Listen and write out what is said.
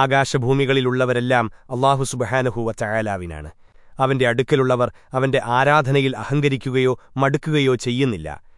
ആകാശഭൂമികളിലുള്ളവരെല്ലാം അള്ളാഹു സുബഹാനഹുവ ചായാലാവിനാണ് അവന്റെ അടുക്കലുള്ളവർ അവന്റെ ആരാധനയിൽ അഹങ്കരിക്കുകയോ മടുക്കുകയോ ചെയ്യുന്നില്ല.